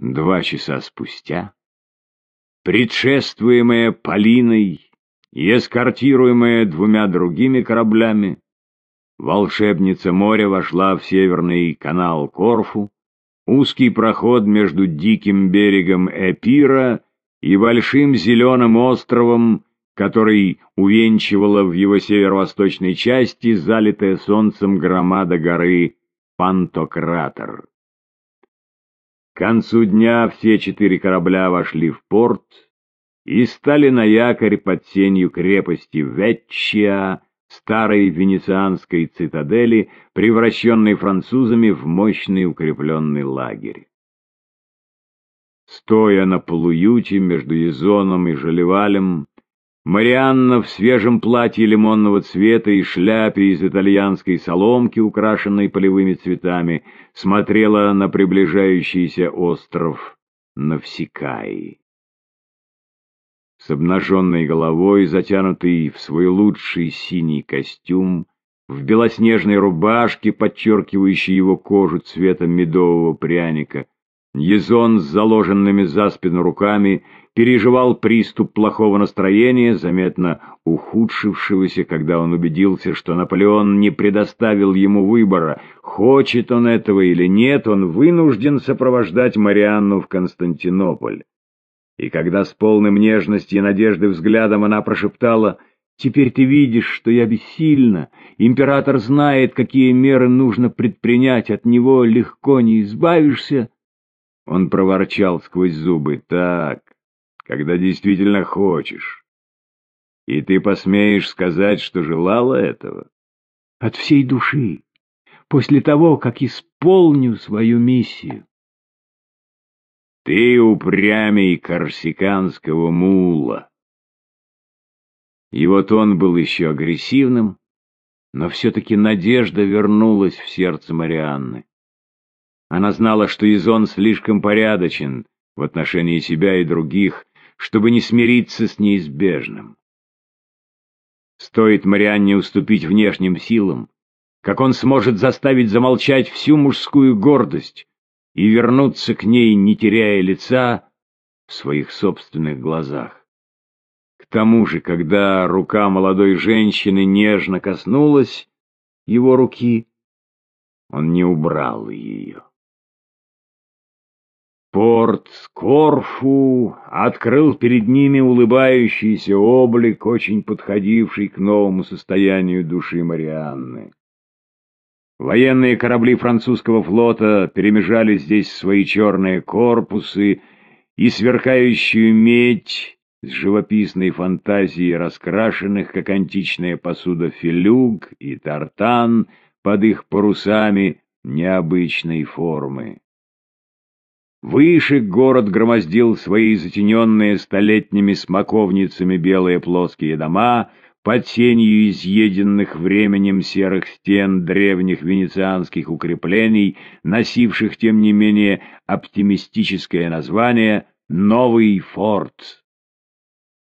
Два часа спустя, предшествуемая Полиной и эскортируемая двумя другими кораблями, волшебница моря вошла в северный канал Корфу, узкий проход между диким берегом Эпира и большим зеленым островом, который увенчивала в его северо-восточной части залитая солнцем громада горы Пантократор. К концу дня все четыре корабля вошли в порт и стали на якорь под сенью крепости Ветчия, старой венецианской цитадели, превращенной французами в мощный укрепленный лагерь. Стоя на полуюте между Езоном и Жалевалем, Марианна в свежем платье лимонного цвета и шляпе из итальянской соломки, украшенной полевыми цветами, смотрела на приближающийся остров Навсекаи. С обнаженной головой, затянутый в свой лучший синий костюм, в белоснежной рубашке, подчеркивающей его кожу цвета медового пряника, Езон с заложенными за спину руками переживал приступ плохого настроения, заметно ухудшившегося, когда он убедился, что Наполеон не предоставил ему выбора, хочет он этого или нет, он вынужден сопровождать Марианну в Константинополь. И когда с полным нежности и надежды взглядом она прошептала «Теперь ты видишь, что я бессильна, император знает, какие меры нужно предпринять, от него легко не избавишься», он проворчал сквозь зубы. «Так, когда действительно хочешь. И ты посмеешь сказать, что желала этого?» «От всей души, после того, как исполню свою миссию». «Ты упрямей корсиканского мула». И вот он был еще агрессивным, но все-таки надежда вернулась в сердце Марианны. Она знала, что Изон слишком порядочен в отношении себя и других, чтобы не смириться с неизбежным. Стоит Марианне уступить внешним силам, как он сможет заставить замолчать всю мужскую гордость и вернуться к ней, не теряя лица в своих собственных глазах. К тому же, когда рука молодой женщины нежно коснулась его руки, он не убрал ее. Порт Корфу открыл перед ними улыбающийся облик, очень подходивший к новому состоянию души Марианны. Военные корабли французского флота перемежали здесь свои черные корпусы и сверкающую медь с живописной фантазией раскрашенных, как античная посуда, филюк и тартан под их парусами необычной формы. Выше город громоздил свои затененные столетними смоковницами белые плоские дома, под сенью изъеденных временем серых стен древних венецианских укреплений, носивших, тем не менее, оптимистическое название «Новый форт».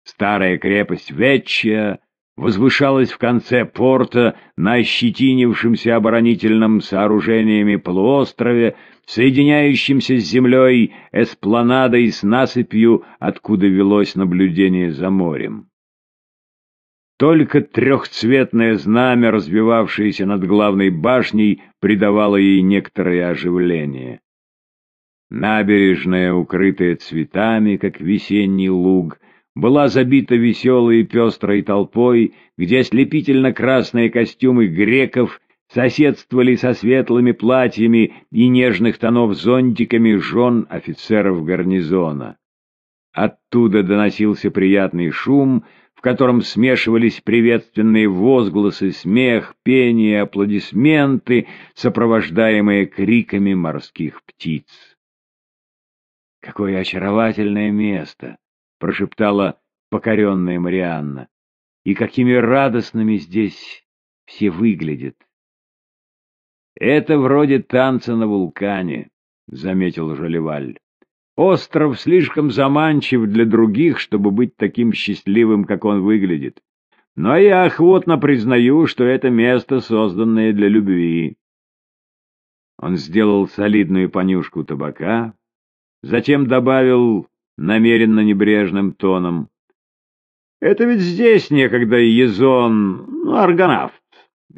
Старая крепость Веччия возвышалась в конце порта на ощетинившемся оборонительном сооружениями полуострове, соединяющимся с землей эспланадой с насыпью, откуда велось наблюдение за морем. Только трехцветное знамя, развивавшееся над главной башней, придавало ей некоторое оживление. Набережная, укрытая цветами, как весенний луг, была забита веселой и пестрой толпой, где ослепительно-красные костюмы греков соседствовали со светлыми платьями и нежных тонов зонтиками жен офицеров гарнизона. Оттуда доносился приятный шум, в котором смешивались приветственные возгласы, смех, пение, аплодисменты, сопровождаемые криками морских птиц. «Какое очаровательное место!» — прошептала покоренная Марианна. «И какими радостными здесь все выглядят!» «Это вроде танца на вулкане», — заметил Жалеваль. «Остров слишком заманчив для других, чтобы быть таким счастливым, как он выглядит. Но я охотно признаю, что это место, созданное для любви». Он сделал солидную понюшку табака, затем добавил намеренно небрежным тоном. «Это ведь здесь некогда Езон, ну, аргонавт,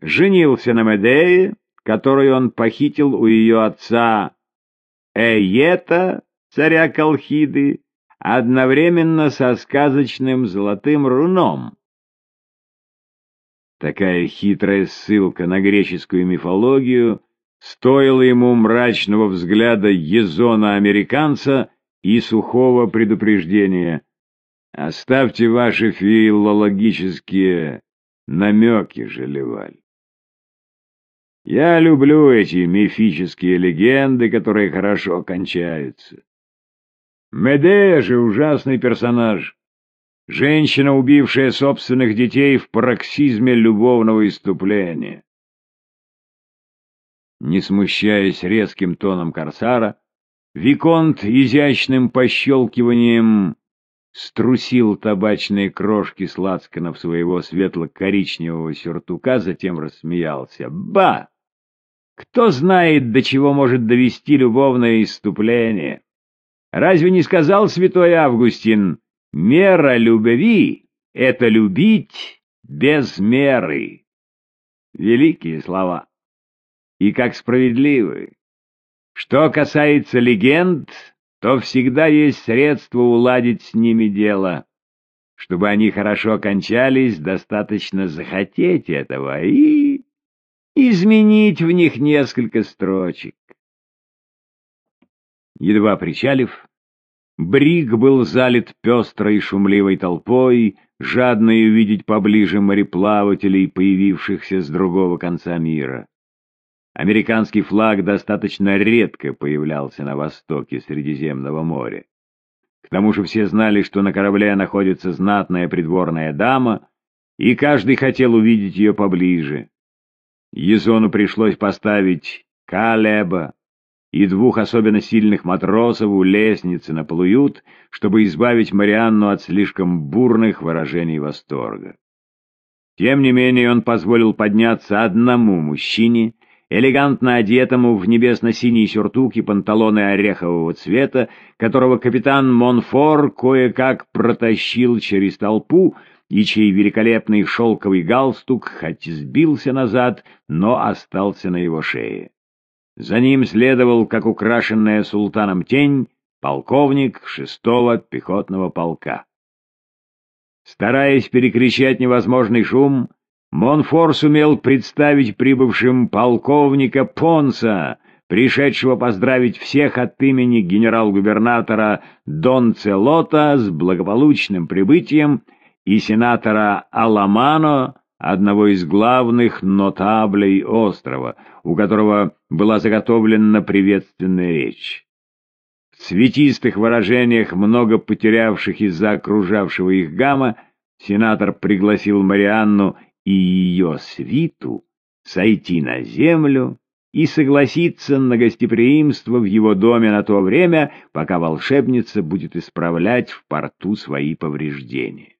женился на Медее, которую он похитил у ее отца Эйета, царя Колхиды, одновременно со сказочным золотым руном. Такая хитрая ссылка на греческую мифологию стоила ему мрачного взгляда езона-американца и сухого предупреждения. «Оставьте ваши филологические намеки, Желеваль. Я люблю эти мифические легенды, которые хорошо кончаются. Медея же ужасный персонаж. Женщина, убившая собственных детей в пароксизме любовного иступления. Не смущаясь резким тоном корсара, Виконт изящным пощелкиванием струсил табачные крошки с лацканов своего светло-коричневого сюртука, затем рассмеялся. «Ба! Кто знает, до чего может довести любовное иступление? Разве не сказал святой Августин, мера любви — это любить без меры? Великие слова. И как справедливы. Что касается легенд, то всегда есть средство уладить с ними дело. Чтобы они хорошо кончались, достаточно захотеть этого и изменить в них несколько строчек. Едва причалив, Бриг был залит пестрой шумливой толпой, жадной увидеть поближе мореплавателей, появившихся с другого конца мира. Американский флаг достаточно редко появлялся на востоке Средиземного моря. К тому же все знали, что на корабле находится знатная придворная дама, и каждый хотел увидеть ее поближе. Езону пришлось поставить Калеба и двух особенно сильных матросов у лестницы на полуют, чтобы избавить Марианну от слишком бурных выражений восторга. Тем не менее он позволил подняться одному мужчине, элегантно одетому в небесно-синий сюртук и панталоны орехового цвета, которого капитан Монфор кое-как протащил через толпу, и чей великолепный шелковый галстук хоть сбился назад, но остался на его шее. За ним следовал, как украшенная султаном тень, полковник шестого пехотного полка. Стараясь перекричать невозможный шум, Монфор сумел представить прибывшим полковника Понса, пришедшего поздравить всех от имени генерал-губернатора Дон Целота с благополучным прибытием и сенатора Аламано, одного из главных нотаблей острова, у которого была заготовлена приветственная речь. В цветистых выражениях, много потерявших из-за окружавшего их гамма, сенатор пригласил Марианну и ее свиту сойти на землю и согласиться на гостеприимство в его доме на то время, пока волшебница будет исправлять в порту свои повреждения.